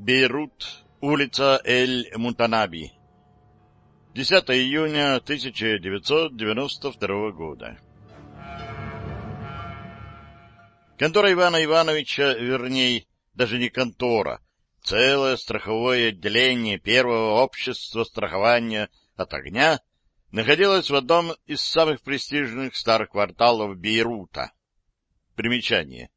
Бейрут, улица Эль-Мутанаби. 10 июня 1992 года. Контора Ивана Ивановича, вернее, даже не контора, целое страховое отделение первого общества страхования от огня находилось в одном из самых престижных старых кварталов Бейрута. Примечание.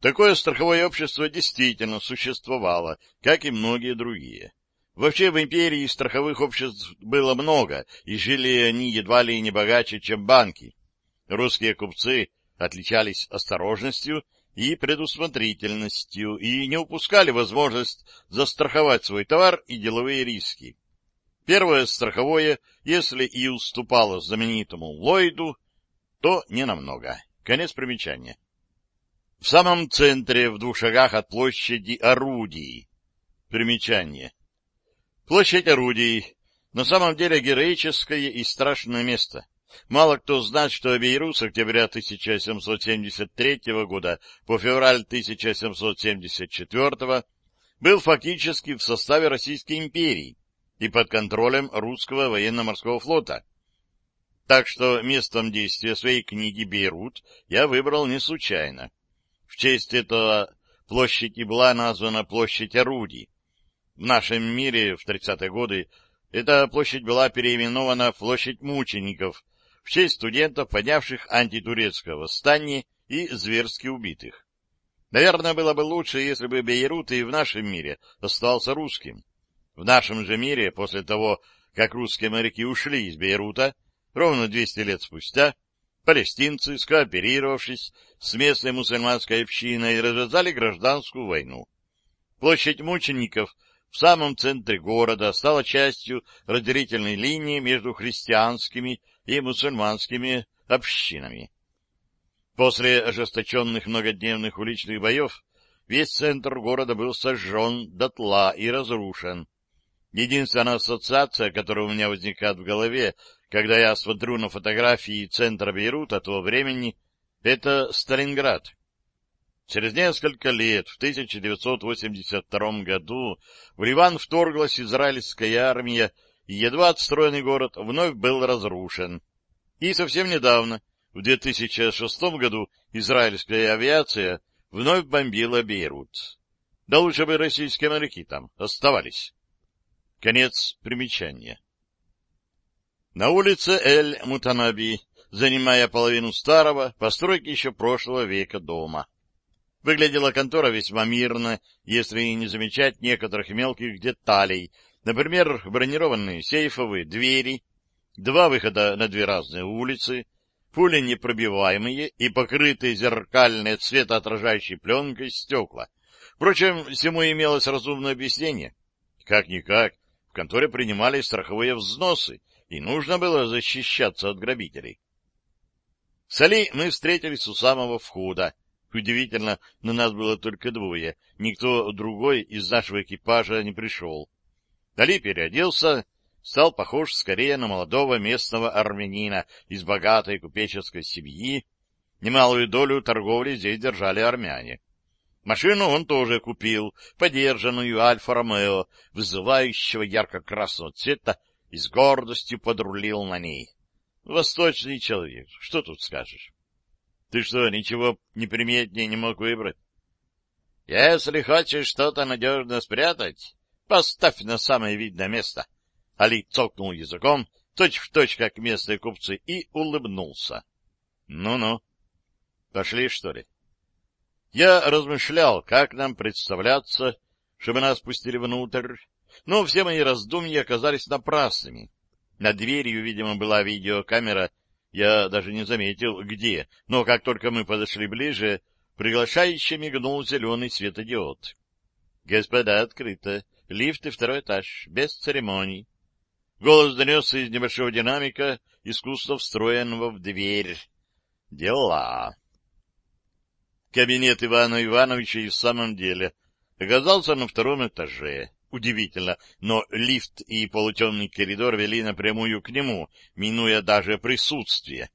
Такое страховое общество действительно существовало, как и многие другие. Вообще в империи страховых обществ было много, и жили они едва ли не богаче, чем банки. Русские купцы отличались осторожностью и предусмотрительностью и не упускали возможность застраховать свой товар и деловые риски. Первое страховое, если и уступало знаменитому Ллойду, то не намного. Конец примечания. В самом центре, в двух шагах от площади орудий. Примечание. Площадь орудий. На самом деле героическое и страшное место. Мало кто знает, что Бейрут с октября 1773 года по февраль 1774 был фактически в составе Российской империи и под контролем русского военно-морского флота. Так что местом действия своей книги «Бейрут» я выбрал не случайно. В честь этого площадь и была названа площадь орудий. В нашем мире в 30-е годы эта площадь была переименована в площадь мучеников в честь студентов, поднявших антитурецкое восстание и зверски убитых. Наверное, было бы лучше, если бы Бейрут и в нашем мире остался русским. В нашем же мире, после того, как русские моряки ушли из Бейрута, ровно 200 лет спустя, палестинцы, скооперировавшись с местной мусульманской общиной, развязали гражданскую войну. Площадь мучеников в самом центре города стала частью разделительной линии между христианскими и мусульманскими общинами. После ожесточенных многодневных уличных боев весь центр города был сожжен дотла и разрушен. Единственная ассоциация, которая у меня возникает в голове, когда я смотрю на фотографии центра Бейрута того времени, это Сталинград. Через несколько лет, в 1982 году, в Ливан вторглась израильская армия, и едва отстроенный город вновь был разрушен. И совсем недавно, в 2006 году, израильская авиация вновь бомбила Бейрут. Да лучше бы российские моряки там оставались. Конец примечания. На улице Эль-Мутанаби, занимая половину старого, постройки еще прошлого века дома. Выглядела контора весьма мирно, если не замечать некоторых мелких деталей, например, бронированные сейфовые двери, два выхода на две разные улицы, пули непробиваемые и покрытые зеркальной цветоотражающей пленкой стекла. Впрочем, всему имелось разумное объяснение. Как-никак, в конторе принимали страховые взносы, и нужно было защищаться от грабителей. С Али мы встретились у самого входа. Удивительно, но нас было только двое. Никто другой из нашего экипажа не пришел. Али переоделся, стал похож скорее на молодого местного армянина из богатой купеческой семьи. Немалую долю торговли здесь держали армяне. Машину он тоже купил, подержанную Альфа-Ромео, вызывающего ярко-красного цвета, и с гордостью подрулил на ней. Восточный человек, что тут скажешь? Ты что, ничего неприметнее не мог выбрать? Если хочешь что-то надежно спрятать, поставь на самое видное место. Али цокнул языком, точь-в-точь, точь, как местные купцы, и улыбнулся. Ну-ну. Пошли, что ли? Я размышлял, как нам представляться, чтобы нас пустили внутрь, но все мои раздумья оказались напрасными. Над дверью, видимо, была видеокамера, я даже не заметил, где, но как только мы подошли ближе, приглашающе мигнул зеленый светодиод. — Господа, открыто. Лифт и второй этаж. Без церемоний. Голос донесся из небольшого динамика, искусство встроенного в дверь. Дела. Кабинет Ивана Ивановича и в самом деле оказался на втором этаже. Удивительно, но лифт и полутемный коридор вели напрямую к нему, минуя даже присутствие.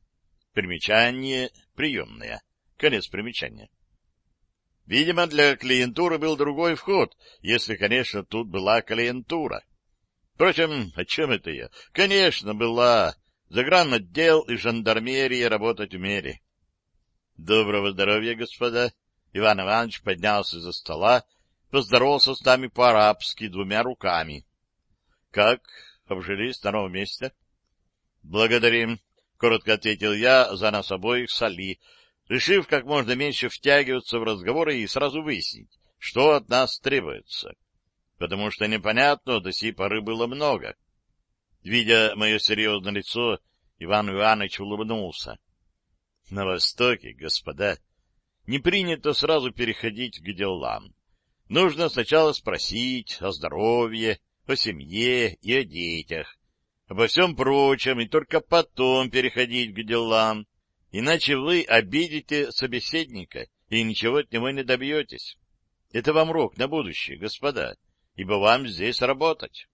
Примечание приемное. Конец примечания. Видимо, для клиентуры был другой вход, если, конечно, тут была клиентура. Впрочем, о чем это я? Конечно, была. Загранотдел и жандармерия работать умели. Доброго здоровья, господа. Иван Иванович поднялся за стола, поздоровался с нами по-арабски двумя руками. — Как? Обжились на новом месте? — Благодарим, — коротко ответил я за нас обоих с Али, решив как можно меньше втягиваться в разговоры и сразу выяснить, что от нас требуется, потому что непонятно до сей поры было много. Видя мое серьезное лицо, Иван Иванович улыбнулся. — На Востоке, господа, не принято сразу переходить к делам. Нужно сначала спросить о здоровье, о семье и о детях, обо всем прочем, и только потом переходить к делам, иначе вы обидите собеседника и ничего от него не добьетесь. Это вам рок на будущее, господа, ибо вам здесь работать.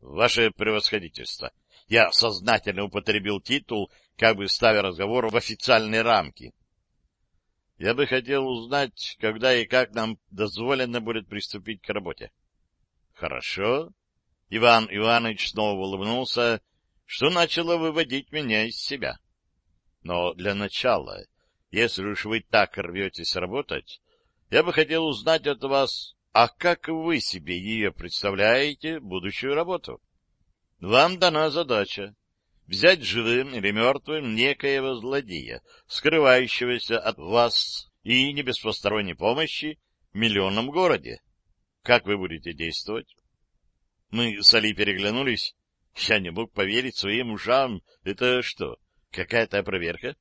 Ваше превосходительство, я сознательно употребил титул, как бы ставя разговор в официальные рамки. Я бы хотел узнать, когда и как нам дозволено будет приступить к работе. — Хорошо. Иван Иванович снова улыбнулся, что начало выводить меня из себя. Но для начала, если уж вы так рветесь работать, я бы хотел узнать от вас, а как вы себе ее представляете, будущую работу? Вам дана задача взять живым или мертвым некоего злодея, скрывающегося от вас и не без посторонней помощи в миллионном городе. Как вы будете действовать? Мы с Али переглянулись. Я не мог поверить своим ушам. Это что, какая-то проверка?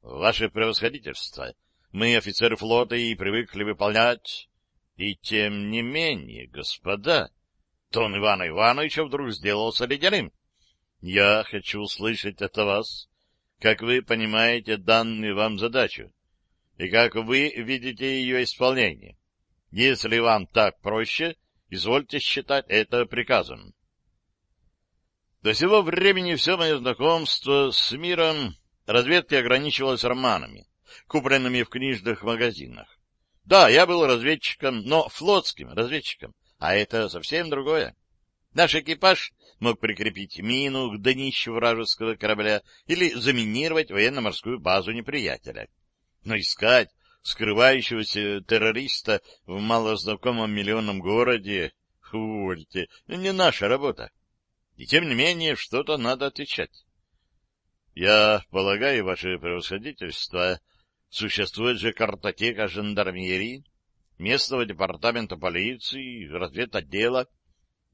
Ваше превосходительство, мы офицеры флота и привыкли выполнять... И тем не менее, господа, тон Ивана Ивановича вдруг сделался ледяным. Я хочу услышать от вас, как вы понимаете данную вам задачу и как вы видите ее исполнение. Если вам так проще, извольте считать это приказом. До сего времени все мое знакомство с миром разведки ограничивалось романами, купленными в книжных магазинах. Да, я был разведчиком, но флотским разведчиком, а это совсем другое. Наш экипаж мог прикрепить мину к днищу вражеского корабля или заминировать военно-морскую базу неприятеля. Но искать скрывающегося террориста в малознакомом миллионном городе, увольте, не наша работа. И тем не менее, что-то надо отвечать. Я полагаю, ваше превосходительство, существует же картотека жандармерии, местного департамента полиции, разведотдела,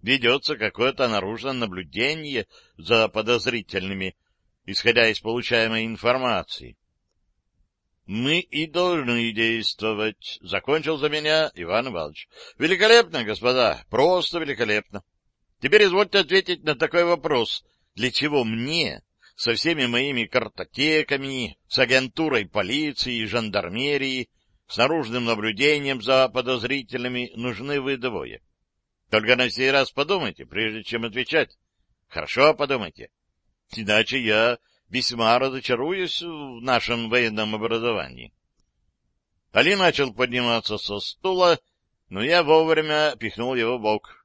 ведется какое-то наружное наблюдение за подозрительными, исходя из получаемой информации. Мы и должны действовать, — закончил за меня Иван Иванович. Великолепно, господа, просто великолепно. Теперь извольте ответить на такой вопрос. Для чего мне, со всеми моими картотеками, с агентурой полиции жандармерии, с наружным наблюдением за подозрительными, нужны вы двое? Только на сей раз подумайте, прежде чем отвечать. Хорошо подумайте. Иначе я весьма разочаруюсь в нашем военном образовании. Али начал подниматься со стула, но я вовремя пихнул его бок.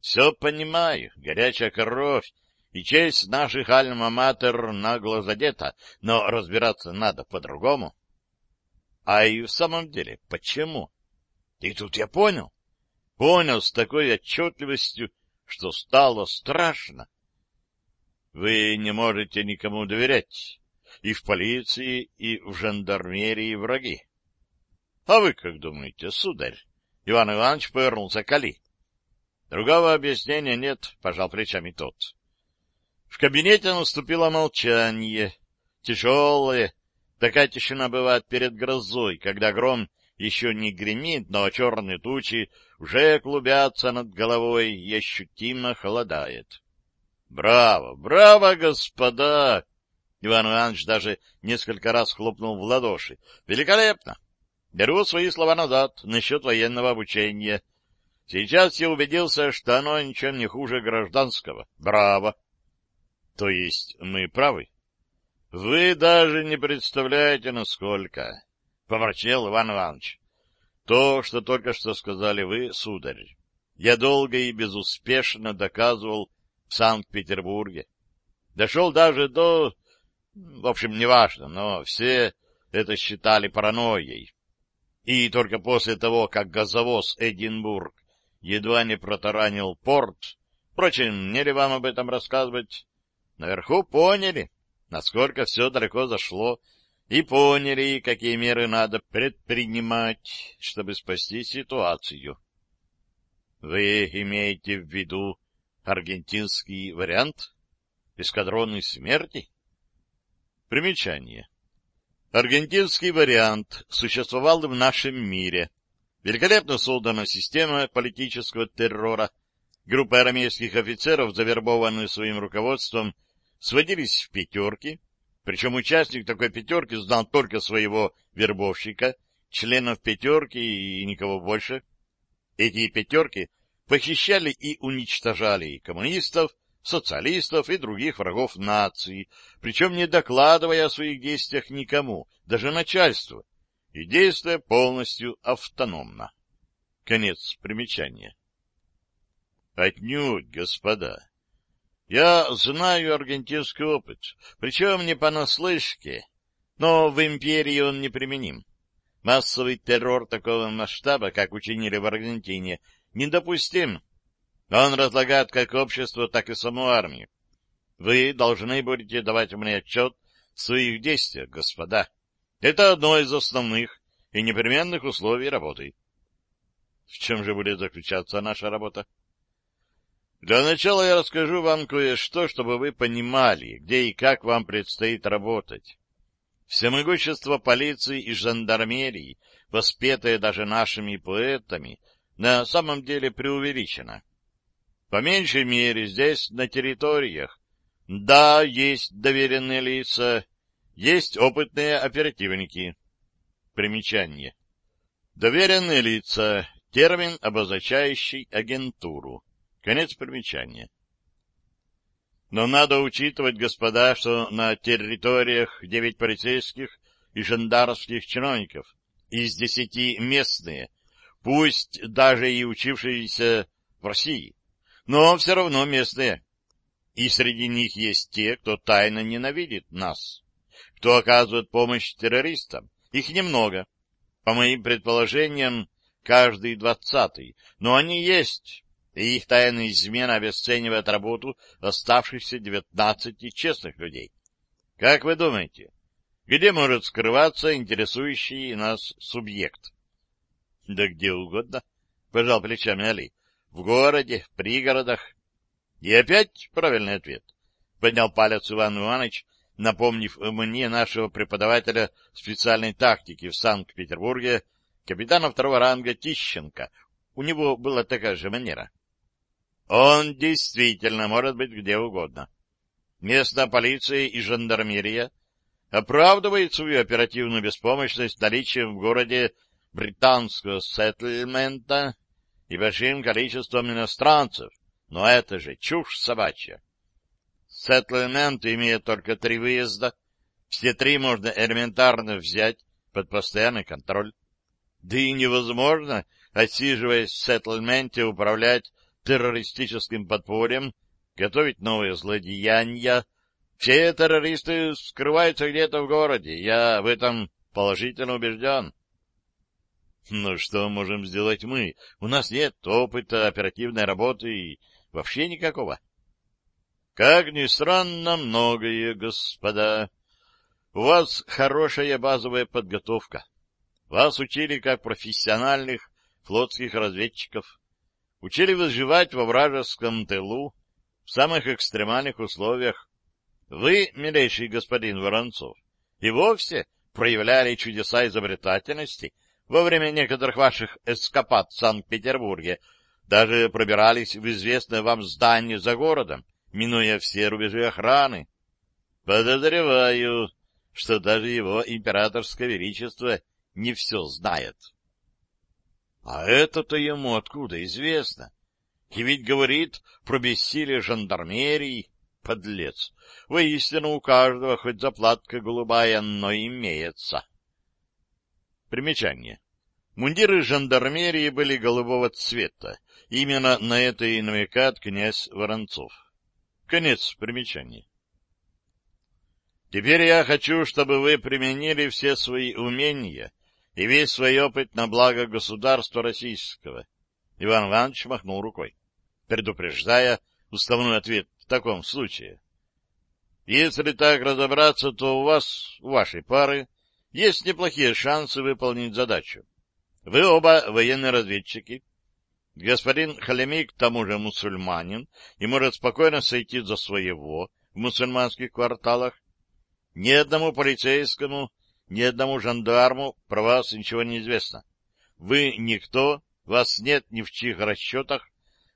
Все понимаю, горячая кровь и честь наших альма-матер нагло задета, но разбираться надо по-другому. А и в самом деле, почему? И тут я понял понял с такой отчетливостью, что стало страшно. Вы не можете никому доверять, и в полиции, и в жандармерии враги. А вы как думаете, сударь? Иван Иванович повернулся к Али. Другого объяснения нет, пожал плечами тот. В кабинете наступило молчание, тяжелое. Такая тишина бывает перед грозой, когда гром еще не гремит, но черные тучи уже клубятся над головой и ощутимо холодает. «Браво! Браво, господа!» Иван Иванович даже несколько раз хлопнул в ладоши. «Великолепно! Беру свои слова назад насчет военного обучения. Сейчас я убедился, что оно ничем не хуже гражданского. Браво!» «То есть мы правы?» «Вы даже не представляете, насколько...» Поворчал Иван Иванович. То, что только что сказали вы, сударь, я долго и безуспешно доказывал в Санкт-Петербурге. Дошел даже до... В общем, неважно, но все это считали паранойей. И только после того, как газовоз Эдинбург едва не протаранил порт, впрочем, не ли вам об этом рассказывать, наверху поняли, насколько все далеко зашло, и поняли, какие меры надо предпринимать, чтобы спасти ситуацию. Вы имеете в виду аргентинский вариант? Эскадронной смерти? Примечание. Аргентинский вариант существовал в нашем мире. Великолепно создана система политического террора. Группа армейских офицеров, завербованные своим руководством, сводились в пятерки, причем участник такой пятерки знал только своего вербовщика, членов пятерки и никого больше. Эти пятерки похищали и уничтожали коммунистов, социалистов и других врагов нации, причем не докладывая о своих действиях никому, даже начальству, и действуя полностью автономно. Конец примечания. Отнюдь, господа. Я знаю аргентинский опыт, причем не понаслышке, но в империи он неприменим. Массовый террор такого масштаба, как учинили в Аргентине, недопустим он разлагает как общество, так и саму армию. Вы должны будете давать мне отчет в своих действиях, господа. Это одно из основных и непременных условий работы. В чем же будет заключаться наша работа? Для начала я расскажу вам кое-что, чтобы вы понимали, где и как вам предстоит работать. Всемогущество полиции и жандармерии, воспетое даже нашими поэтами, на самом деле преувеличено. По меньшей мере здесь, на территориях. Да, есть доверенные лица, есть опытные оперативники. Примечание. Доверенные лица — термин, обозначающий агентуру. Конец примечания. Но надо учитывать, господа, что на территориях девять полицейских и жандармских чиновников, из десяти местные, пусть даже и учившиеся в России но все равно местные. И среди них есть те, кто тайно ненавидит нас, кто оказывает помощь террористам. Их немного. По моим предположениям, каждый двадцатый. Но они есть, и их тайная измена обесценивает работу оставшихся девятнадцати честных людей. Как вы думаете, где может скрываться интересующий нас субъект? — Да где угодно, — пожал плечами Али в городе, в пригородах. И опять правильный ответ. Поднял палец Иван Иванович, напомнив мне нашего преподавателя специальной тактики в Санкт-Петербурге, капитана второго ранга Тищенко. У него была такая же манера. Он действительно может быть где угодно. Местная полиция и жандармерия оправдывает свою оперативную беспомощность наличием в городе британского сеттельмента и большим количеством иностранцев, но это же чушь собачья. Сеттлмент имеет только три выезда, все три можно элементарно взять под постоянный контроль. Да и невозможно, отсиживаясь в сеттлменте, управлять террористическим подпольем, готовить новые злодеяния. Все террористы скрываются где-то в городе, я в этом положительно убежден. Но что можем сделать мы? У нас нет опыта оперативной работы и вообще никакого. Как ни странно, многое, господа. У вас хорошая базовая подготовка. Вас учили как профессиональных флотских разведчиков. Учили выживать во вражеском тылу в самых экстремальных условиях. Вы, милейший господин Воронцов, и вовсе проявляли чудеса изобретательности — во время некоторых ваших эскапад в Санкт-Петербурге даже пробирались в известное вам здание за городом, минуя все рубежи охраны. Подозреваю, что даже его императорское величество не все знает. А это-то ему откуда известно? И ведь говорит про бессилие жандармерии, подлец. Воистину у каждого хоть заплатка голубая, но имеется. Примечание. Мундиры жандармерии были голубого цвета. Именно на это и намекает князь Воронцов. Конец примечания. Теперь я хочу, чтобы вы применили все свои умения и весь свой опыт на благо государства российского. Иван Иванович махнул рукой, предупреждая уставной ответ в таком случае. Если так разобраться, то у вас, у вашей пары, есть неплохие шансы выполнить задачу. Вы оба военные разведчики. Господин Халеми к тому же мусульманин и может спокойно сойти за своего в мусульманских кварталах. Ни одному полицейскому ни одному жандарму про вас ничего не известно. Вы никто, вас нет ни в чьих расчетах,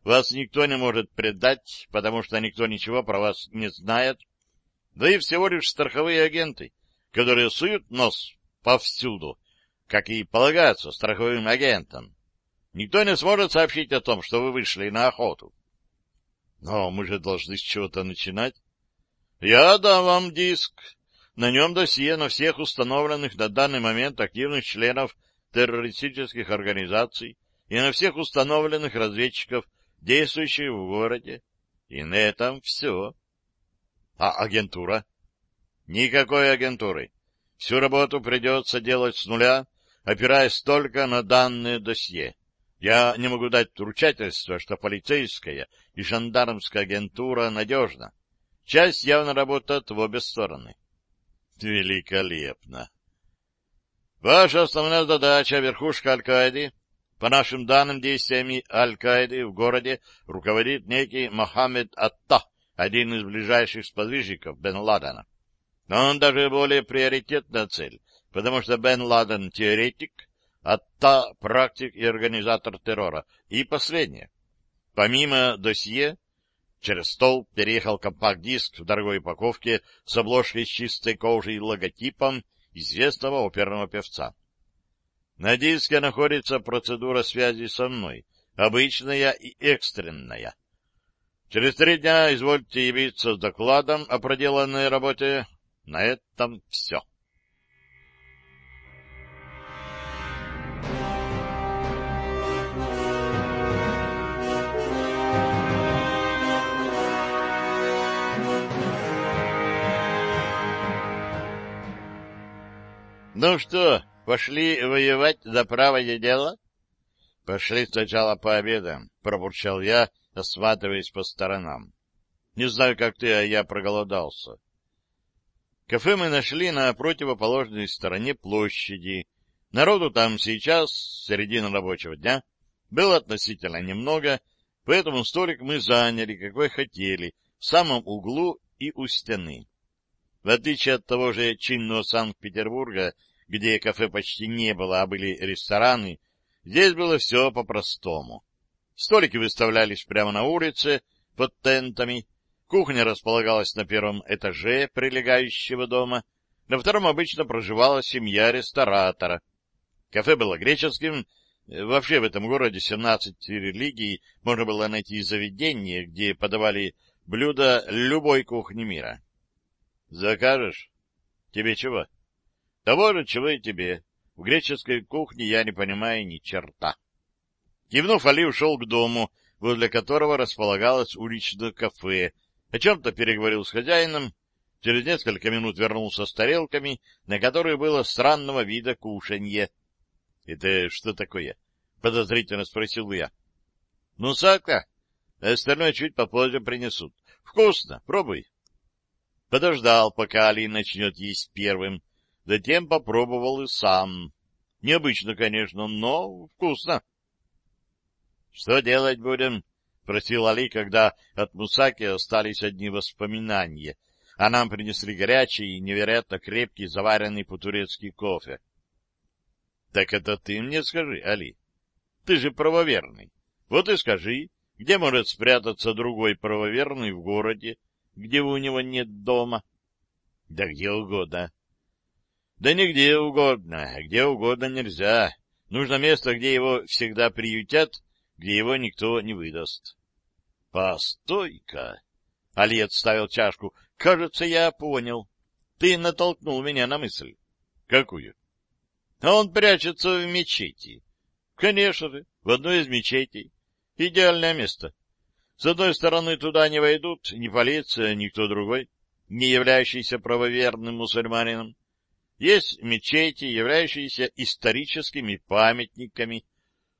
вас никто не может предать, потому что никто ничего про вас не знает. Да и всего лишь страховые агенты, которые суют нос повсюду, как и полагается страховым агентам. Никто не сможет сообщить о том, что вы вышли на охоту. Но мы же должны с чего-то начинать. Я дам вам диск, на нем досье на всех установленных на данный момент активных членов террористических организаций и на всех установленных разведчиков, действующих в городе. И на этом все. А агентура? Никакой агентуры. Всю работу придется делать с нуля, опираясь только на данные досье. Я не могу дать ручательство, что полицейская и жандармская агентура надежна. Часть явно работает в обе стороны. Великолепно. Ваша основная задача — верхушка Аль-Каиды. По нашим данным, действиями Аль-Каиды в городе руководит некий Мохаммед Атта, один из ближайших сподвижников Бен Ладена. Но он даже более приоритетная цель, потому что Бен Ладен — теоретик, Атта — практик и организатор террора. И последнее. Помимо досье, Через стол переехал компакт-диск в дорогой упаковке с обложкой с чистой кожей и логотипом известного оперного певца. На диске находится процедура связи со мной, обычная и экстренная. Через три дня извольте явиться с докладом о проделанной работе. На этом все. Ну что, пошли воевать за правое дело? — Пошли сначала пообедаем, — пробурчал я, осматриваясь по сторонам. Не знаю, как ты, а я проголодался. Кафе мы нашли на противоположной стороне площади. Народу там сейчас, середина рабочего дня, было относительно немного, поэтому столик мы заняли, какой хотели, в самом углу и у стены. В отличие от того же чинного Санкт-Петербурга, где кафе почти не было, а были рестораны, здесь было все по-простому. Столики выставлялись прямо на улице, под тентами, кухня располагалась на первом этаже прилегающего дома, на втором обычно проживала семья ресторатора. Кафе было греческим, вообще в этом городе 17 религий можно было найти заведение, где подавали блюда любой кухни мира. — Закажешь? Тебе чего? — того же, чего и тебе. В греческой кухне я не понимаю ни черта. Кивнув, Али ушел к дому, возле которого располагалось уличное кафе, о чем-то переговорил с хозяином, через несколько минут вернулся с тарелками, на которых было странного вида кушанье. — Это что такое? — подозрительно спросил я. — Ну, сака. Остальное чуть попозже принесут. Вкусно, пробуй. Подождал, пока Али начнет есть первым, Затем попробовал и сам. Необычно, конечно, но вкусно. — Что делать будем? — просил Али, когда от Мусаки остались одни воспоминания, а нам принесли горячий и невероятно крепкий заваренный по-турецки кофе. — Так это ты мне скажи, Али. Ты же правоверный. Вот и скажи, где может спрятаться другой правоверный в городе, где у него нет дома? — Да где угодно. Да нигде угодно, где угодно нельзя. Нужно место, где его всегда приютят, где его никто не выдаст. — Постой-ка! — Али отставил чашку. — Кажется, я понял. Ты натолкнул меня на мысль. — Какую? — А он прячется в мечети. Конечно же, в одной из мечетей. Идеальное место. С одной стороны, туда не войдут ни полиция, ни кто другой, не являющийся правоверным мусульманином. Есть мечети, являющиеся историческими памятниками.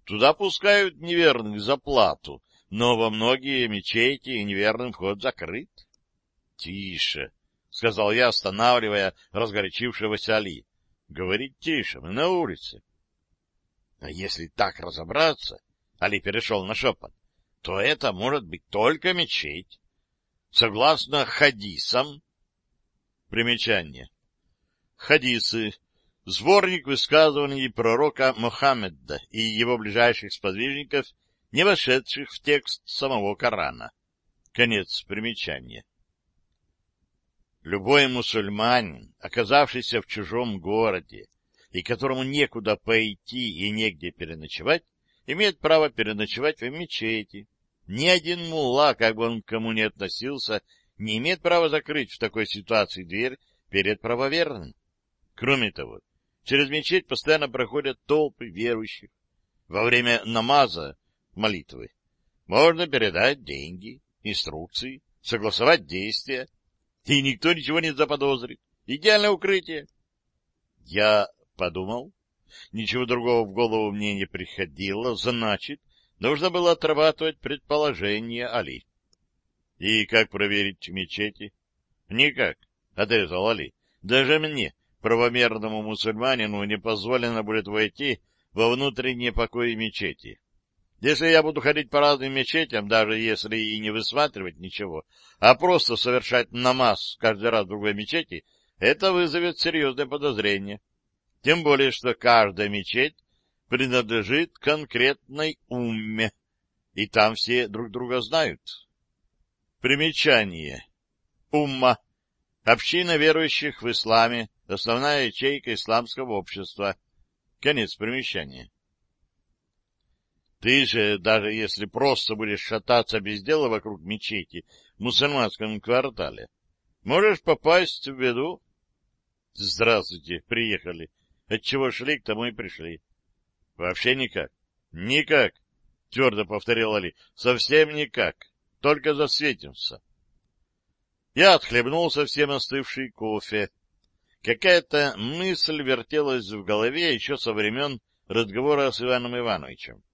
Туда пускают неверных за плату, но во многие мечети неверным вход закрыт. — Тише, — сказал я, останавливая разгорячившегося Али. — Говорить тише, мы на улице. — А если так разобраться, — Али перешел на шепот, — то это может быть только мечеть. Согласно хадисам... Примечание. Хадисы. Сборник высказываний пророка Мухаммеда и его ближайших сподвижников, не вошедших в текст самого Корана. Конец примечания. Любой мусульманин, оказавшийся в чужом городе и которому некуда пойти и негде переночевать, имеет право переночевать в мечети. Ни один мулла, как бы он к кому ни относился, не имеет права закрыть в такой ситуации дверь перед правоверным. Кроме того, через мечеть постоянно проходят толпы верующих. Во время намаза, молитвы, можно передать деньги, инструкции, согласовать действия, и никто ничего не заподозрит. Идеальное укрытие. Я подумал, ничего другого в голову мне не приходило, значит, нужно было отрабатывать предположение Али. И как проверить мечети? Никак, — отрезал Али. Даже мне, правомерному мусульманину не позволено будет войти во внутренние покои мечети. Если я буду ходить по разным мечетям, даже если и не высматривать ничего, а просто совершать намаз каждый раз в другой мечети, это вызовет серьезное подозрение. Тем более, что каждая мечеть принадлежит конкретной умме, и там все друг друга знают. Примечание. Умма. Община верующих в исламе, основная ячейка исламского общества. Конец примечания. Ты же, даже если просто будешь шататься без дела вокруг мечети в мусульманском квартале, можешь попасть в беду. Здравствуйте, приехали. Отчего шли, к тому и пришли. Вообще никак. Никак, твердо повторил Али. Совсем никак. Только засветимся. Я отхлебнул совсем остывший кофе. Какая-то мысль вертелась в голове еще со времен разговора с Иваном Ивановичем.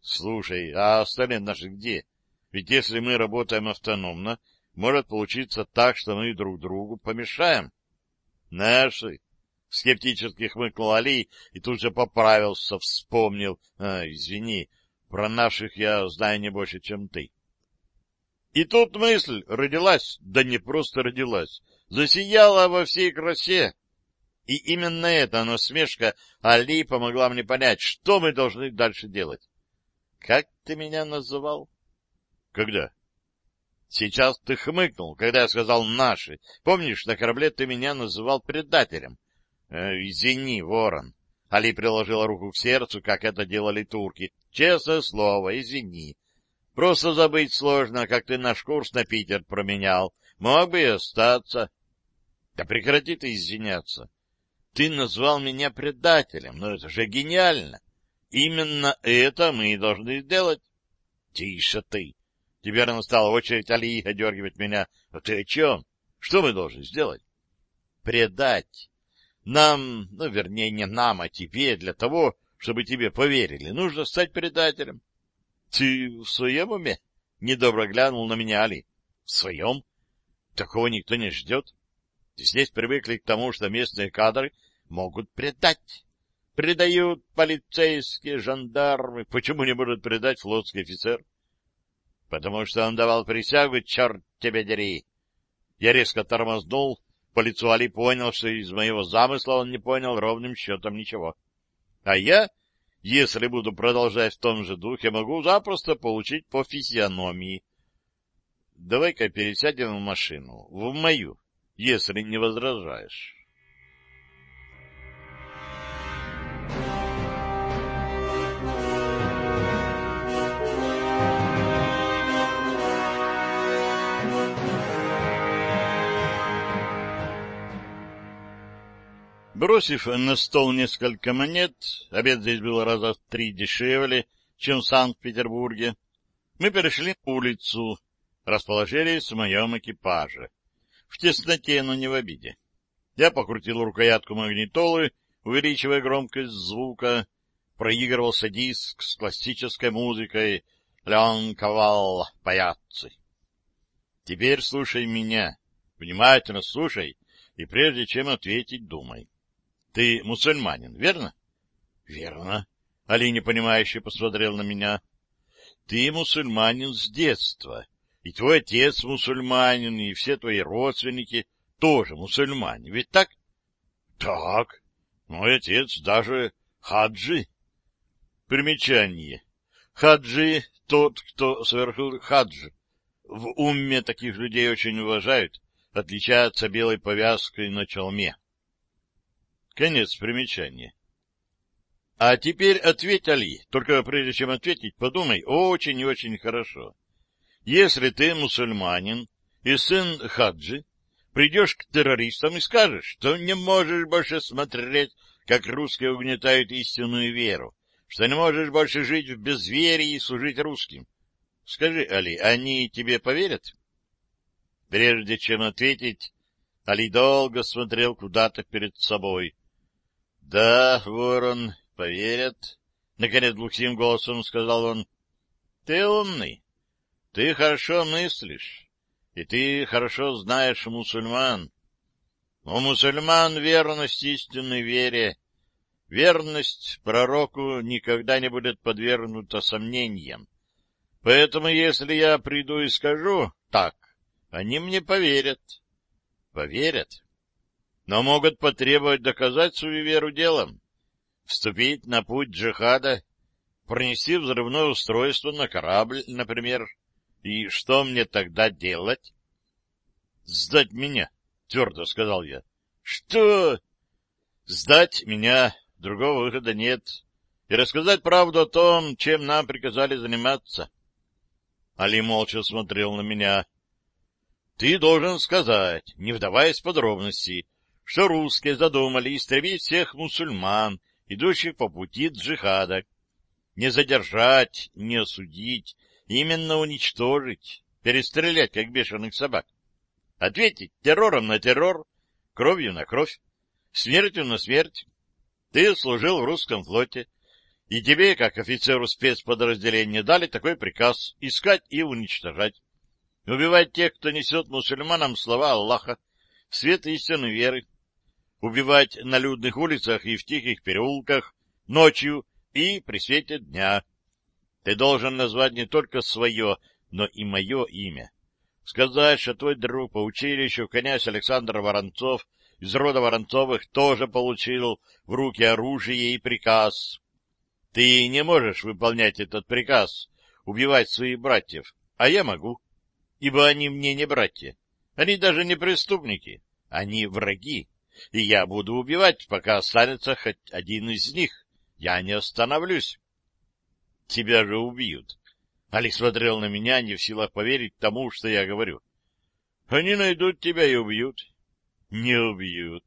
Слушай, а остальные наши где? Ведь если мы работаем автономно, может получиться так, что мы друг другу помешаем. Наши? Скептически хмыкнул Али и тут же поправился, вспомнил. А, извини, про наших я знаю не больше, чем ты. И тут мысль родилась, да не просто родилась, засияла во всей красе. И именно эта насмешка Али помогла мне понять, что мы должны дальше делать. — Как ты меня называл? — Когда? — Сейчас ты хмыкнул, когда я сказал «наши». Помнишь, на корабле ты меня называл предателем? Э, — Извини, ворон. Али приложила руку к сердцу, как это делали турки. — Честное слово, извини. Просто забыть сложно, как ты наш курс на Питер променял. Мог бы и остаться. Да прекрати ты извиняться. Ты назвал меня предателем, но это же гениально. Именно это мы и должны сделать. Тише ты. Теперь настала очередь Алии одергивать меня. А ты о чем? Что мы должны сделать? Предать. Нам, ну, вернее, не нам, а тебе, для того, чтобы тебе поверили, нужно стать предателем. — Ты в своем уме? — недобро глянул на меня Али. — В своем? Такого никто не ждет. Здесь привыкли к тому, что местные кадры могут предать. Предают полицейские, жандармы. Почему не будут предать флотский офицер? — Потому что он давал присягу, черт тебя дери. Я резко тормознул. По лицу Али понял, что из моего замысла он не понял ровным счетом ничего. А я если буду продолжать в том же духе, могу запросто получить по физиономии. Давай-ка пересядем в машину, в мою, если не возражаешь. Бросив на стол несколько монет, обед здесь был раза в три дешевле, чем в Санкт-Петербурге, мы перешли улицу, расположились в моем экипаже. В тесноте, но не в обиде. Я покрутил рукоятку магнитолы, увеличивая громкость звука, проигрывался диск с классической музыкой «Леон Кавал Паяцци». Теперь слушай меня, внимательно слушай, и прежде чем ответить, думай. Ты мусульманин, верно? Верно. Али непонимающе посмотрел на меня. Ты мусульманин с детства, и твой отец мусульманин, и все твои родственники тоже мусульмане, ведь так? Так. Мой отец даже хаджи. Примечание. Хаджи — тот, кто совершил хадж. В умме таких людей очень уважают, отличаются белой повязкой на челме. Конец примечания. А теперь ответь, Али, только прежде чем ответить, подумай очень и очень хорошо. Если ты мусульманин и сын хаджи, придешь к террористам и скажешь, что не можешь больше смотреть, как русские угнетают истинную веру, что не можешь больше жить в безверии и служить русским. Скажи, Али, они тебе поверят? Прежде чем ответить, Али долго смотрел куда-то перед собой. — Да, ворон, поверят, — наконец глухим голосом сказал он. — Ты умный, ты хорошо мыслишь, и ты хорошо знаешь мусульман. У мусульман верность истинной вере, верность пророку никогда не будет подвергнута сомнениям. Поэтому, если я приду и скажу так, они мне поверят. Поверят. Но могут потребовать доказать свою веру делом вступить на путь джихада, пронести взрывное устройство на корабль, например. И что мне тогда делать? — Сдать меня, — твердо сказал я. — Что? — Сдать меня, другого выхода нет. И рассказать правду о том, чем нам приказали заниматься. Али молча смотрел на меня. — Ты должен сказать, не вдаваясь в подробности, что русские задумали истребить всех мусульман идущих по пути джихада. Не задержать, не осудить, именно уничтожить, перестрелять, как бешеных собак. Ответить террором на террор, кровью на кровь, смертью на смерть. Ты служил в русском флоте, и тебе, как офицеру спецподразделения, дали такой приказ — искать и уничтожать. Убивать тех, кто несет мусульманам слова Аллаха, свет истинной веры, убивать на людных улицах и в тихих переулках, ночью и при свете дня. Ты должен назвать не только свое, но и мое имя. Сказать, что твой друг по училищу, князь Александр Воронцов, из рода Воронцовых, тоже получил в руки оружие и приказ. Ты не можешь выполнять этот приказ, убивать своих братьев, а я могу, ибо они мне не братья. Они даже не преступники, они враги и я буду убивать, пока останется хоть один из них. Я не остановлюсь. Тебя же убьют. Али смотрел на меня, не в силах поверить тому, что я говорю. Они найдут тебя и убьют. Не убьют.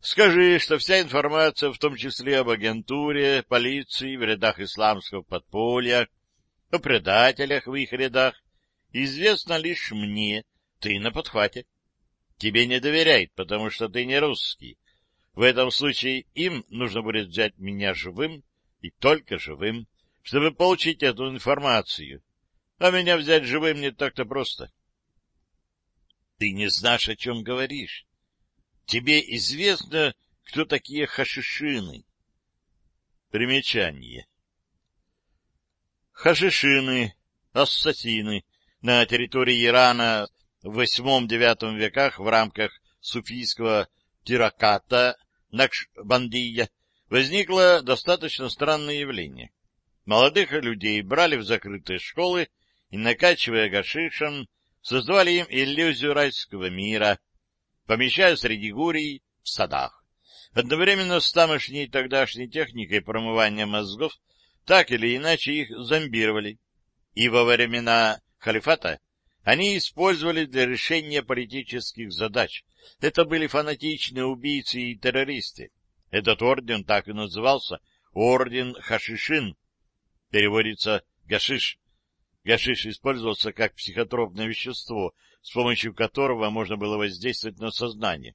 Скажи, что вся информация, в том числе об агентуре, полиции, в рядах исламского подполья, о предателях в их рядах, известна лишь мне, ты на подхвате тебе не доверяет, потому что ты не русский. В этом случае им нужно будет взять меня живым и только живым, чтобы получить эту информацию. А меня взять живым не так-то просто. Ты не знаешь, о чем говоришь. Тебе известно, кто такие хашишины. Примечание. Хашишины, ассасины на территории Ирана в VIII-IX веках в рамках суфийского тираката Накшбандия возникло достаточно странное явление. Молодых людей брали в закрытые школы и, накачивая гашишем, создавали им иллюзию райского мира, помещая среди гурий в садах. Одновременно с тамошней тогдашней техникой промывания мозгов так или иначе их зомбировали. И во времена халифата они использовали для решения политических задач, Это были фанатичные убийцы и террористы. Этот орден так и назывался — Орден Хашишин. Переводится «гашиш». Гашиш использовался как психотропное вещество, с помощью которого можно было воздействовать на сознание.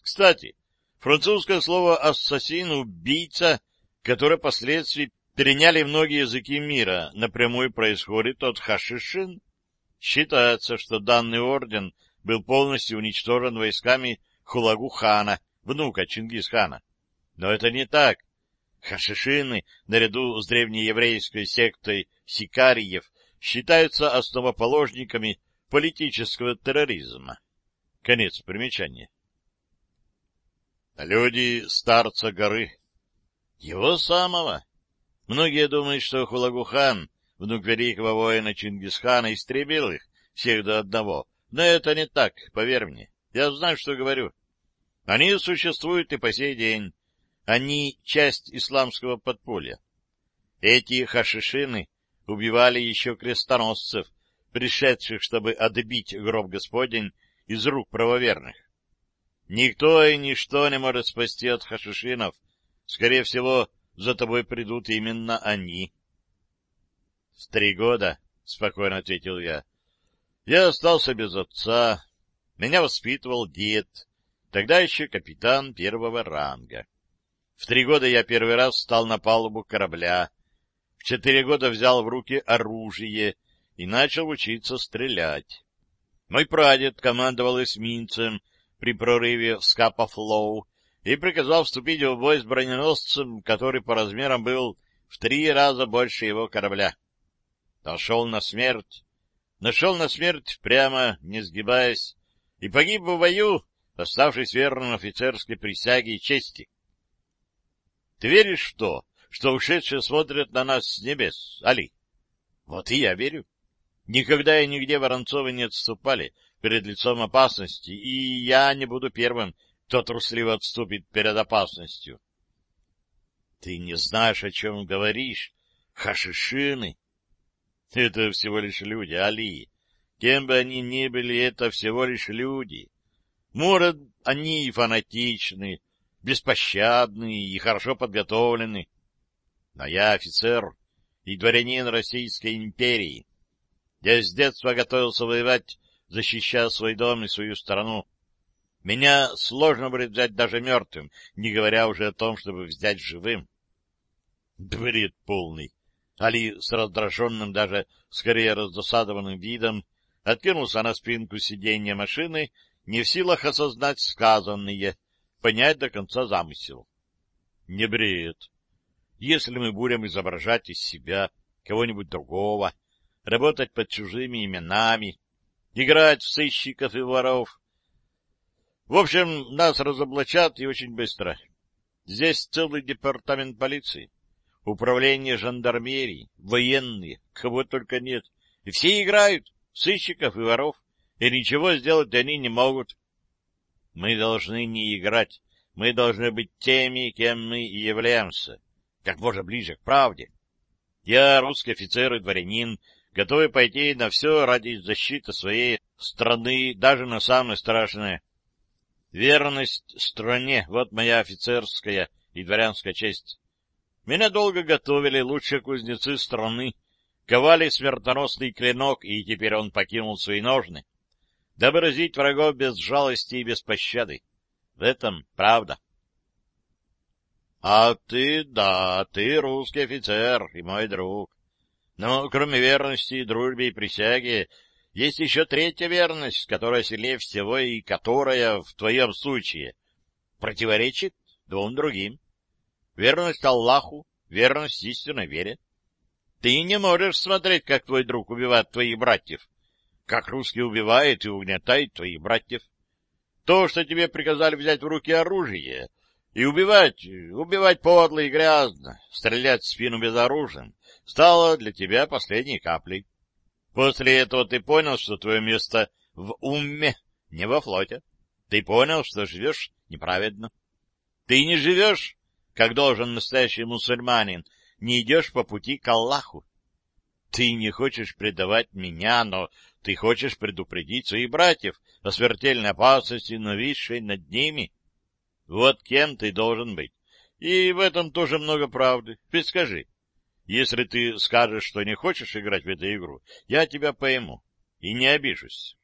Кстати, французское слово «ассасин» — убийца, которое впоследствии переняли многие языки мира, напрямую происходит от хашишин. Считается, что данный орден был полностью уничтожен войсками Хулагу-хана, внука Чингисхана. Но это не так. Хашишины, наряду с древнееврейской сектой сикариев, считаются основоположниками политического терроризма. Конец примечания. Люди старца горы. Его самого. Многие думают, что Хулагухан, внук великого воина Чингисхана, истребил их, всех до одного. Но это не так, поверь мне. Я знаю, что говорю. Они существуют и по сей день. Они — часть исламского подполья. Эти хашишины убивали еще крестоносцев, пришедших, чтобы отбить гроб Господень из рук правоверных. Никто и ничто не может спасти от хашишинов. Скорее всего, за тобой придут именно они. — В три года, — спокойно ответил я. Я остался без отца. Меня воспитывал дед, тогда еще капитан первого ранга. В три года я первый раз встал на палубу корабля. В четыре года взял в руки оружие и начал учиться стрелять. Мой прадед командовал эсминцем при прорыве в Скапа-Флоу и приказал вступить в бой с броненосцем, который по размерам был в три раза больше его корабля. Нашел на смерть, нашел на смерть прямо, не сгибаясь, и погиб в бою, оставшись верным офицерской присяге и чести. Ты веришь в то, что ушедшие смотрят на нас с небес, Али? Вот и я верю. Никогда и нигде Воронцовы не отступали перед лицом опасности, и я не буду первым, кто трусливо отступит перед опасностью. — Ты не знаешь, о чем говоришь. Хашишины. Это всего лишь люди, Али. Кем бы они ни были, это всего лишь люди. Может, они и фанатичны, беспощадны и хорошо подготовлены. Но я офицер и дворянин Российской империи. Я с детства готовился воевать, защищая свой дом и свою страну. Меня сложно будет взять даже мертвым, не говоря уже о том, чтобы взять живым. Бред полный. Али с раздраженным, даже скорее раздосадованным видом откинулся на спинку сиденья машины, не в силах осознать сказанное, понять до конца замысел. Не бред. Если мы будем изображать из себя кого-нибудь другого, работать под чужими именами, играть в сыщиков и воров, в общем, нас разоблачат и очень быстро. Здесь целый департамент полиции, управление жандармерии, военные, кого только нет. И все играют, сыщиков и воров, и ничего сделать они не могут. Мы должны не играть, мы должны быть теми, кем мы и являемся, как можно ближе к правде. Я русский офицер и дворянин, готовый пойти на все ради защиты своей страны, даже на самое страшное — Верность стране — вот моя офицерская и дворянская честь. Меня долго готовили лучшие кузнецы страны, ковали смертоносный клинок, и теперь он покинул свои ножны, дабы разить врагов без жалости и без пощады. В этом правда. — А ты, да, ты русский офицер и мой друг. Но кроме верности, дружбе и присяги, есть еще третья верность, которая сильнее всего и которая, в твоем случае, противоречит двум другим. Верность Аллаху, верность истинной вере. Ты не можешь смотреть, как твой друг убивает твоих братьев, как русский убивает и угнетает твоих братьев. То, что тебе приказали взять в руки оружие и убивать, убивать подло и грязно, стрелять в спину безоружным, стало для тебя последней каплей. После этого ты понял, что твое место в уме, не во флоте. Ты понял, что живешь неправедно. Ты не живешь, как должен настоящий мусульманин, не идешь по пути к Аллаху. Ты не хочешь предавать меня, но ты хочешь предупредить своих братьев о смертельной опасности, нависшей над ними. Вот кем ты должен быть. И в этом тоже много правды. Ведь скажи, если ты скажешь, что не хочешь играть в эту игру, я тебя пойму и не обижусь.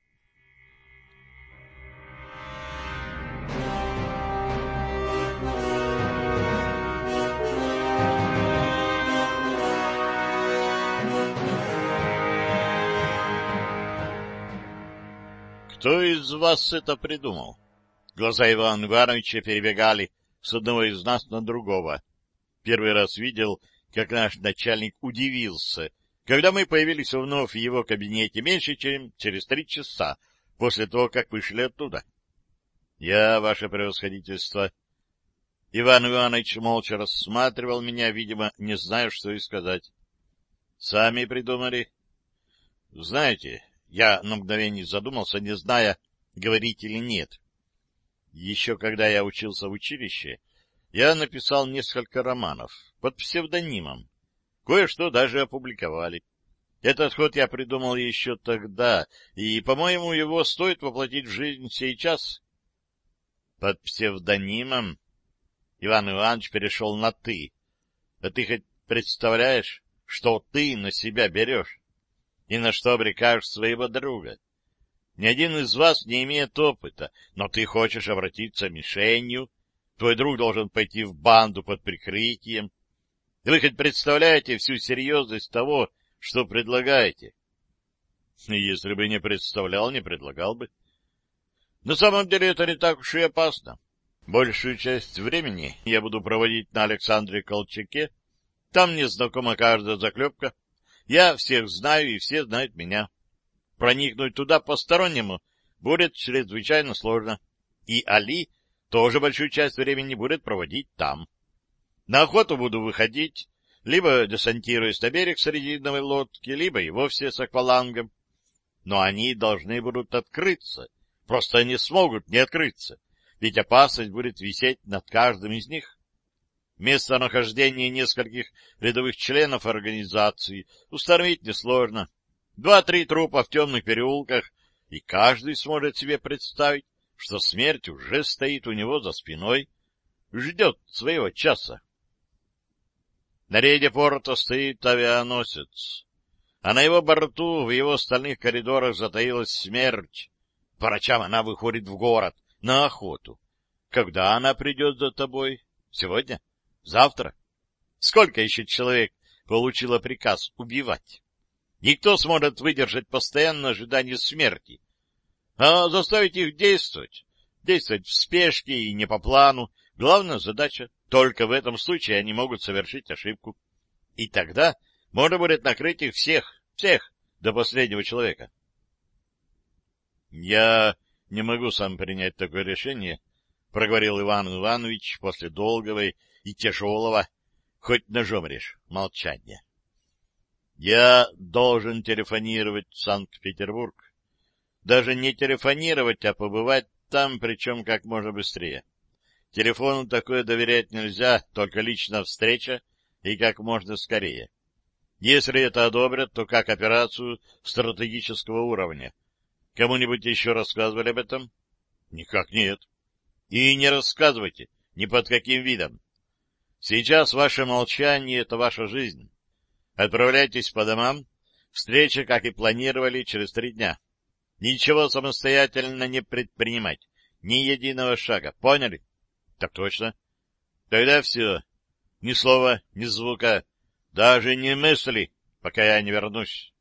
Кто из вас это придумал? Глаза Ивана Ивановича перебегали с одного из нас на другого. Первый раз видел, как наш начальник удивился, когда мы появились вновь в его кабинете меньше, чем через три часа после того, как вышли оттуда. — Я, ваше превосходительство. Иван Иванович молча рассматривал меня, видимо, не зная, что и сказать. — Сами придумали? — Знаете, я на мгновение задумался, не зная, говорить или нет. Еще когда я учился в училище, я написал несколько романов под псевдонимом. Кое-что даже опубликовали. Этот ход я придумал еще тогда, и, по-моему, его стоит воплотить в жизнь сейчас. Под псевдонимом Иван Иванович перешел на «ты». А ты хоть представляешь, что ты на себя берешь? И на что обрекаешь своего друга. Ни один из вас не имеет опыта, но ты хочешь обратиться мишенью, твой друг должен пойти в банду под прикрытием. Вы хоть представляете всю серьезность того, что предлагаете? Если бы не представлял, не предлагал бы. На самом деле это не так уж и опасно. Большую часть времени я буду проводить на Александре Колчаке. Там мне знакома каждая заклепка, я всех знаю, и все знают меня. Проникнуть туда постороннему будет чрезвычайно сложно. И Али тоже большую часть времени будет проводить там. На охоту буду выходить, либо десантируясь на берег срединной лодки, либо и вовсе с аквалангом. Но они должны будут открыться. Просто они смогут не открыться, ведь опасность будет висеть над каждым из них. Местонахождение нескольких рядовых членов организации установить несложно. Два-три трупа в темных переулках, и каждый сможет себе представить, что смерть уже стоит у него за спиной, ждет своего часа. На рейде порта стоит авианосец, а на его борту, в его стальных коридорах затаилась смерть. Ночам она выходит в город, на охоту. Когда она придет за тобой? Сегодня? Завтра? Сколько еще человек получило приказ убивать? Никто сможет выдержать постоянное ожидание смерти. А заставить их действовать, действовать в спешке и не по плану, главная задача. Только в этом случае они могут совершить ошибку. И тогда можно будет накрыть их всех, всех, до последнего человека. Я не могу сам принять такое решение, — проговорил Иван Иванович после долгого и тяжелого, хоть ножом режь, молчания. Я должен телефонировать в Санкт-Петербург. Даже не телефонировать, а побывать там, причем как можно быстрее. Телефону такое доверять нельзя, только личная встреча и как можно скорее. Если это одобрят, то как операцию стратегического уровня. Кому-нибудь еще рассказывали об этом? Никак нет. И не рассказывайте, ни под каким видом. Сейчас ваше молчание — это ваша жизнь. Отправляйтесь по домам. Встреча, как и планировали, через три дня. Ничего самостоятельно не предпринимать. Ни единого шага. Поняли? Так точно. Тогда все. Ни слова, ни звука. Даже ни мысли, пока я не вернусь.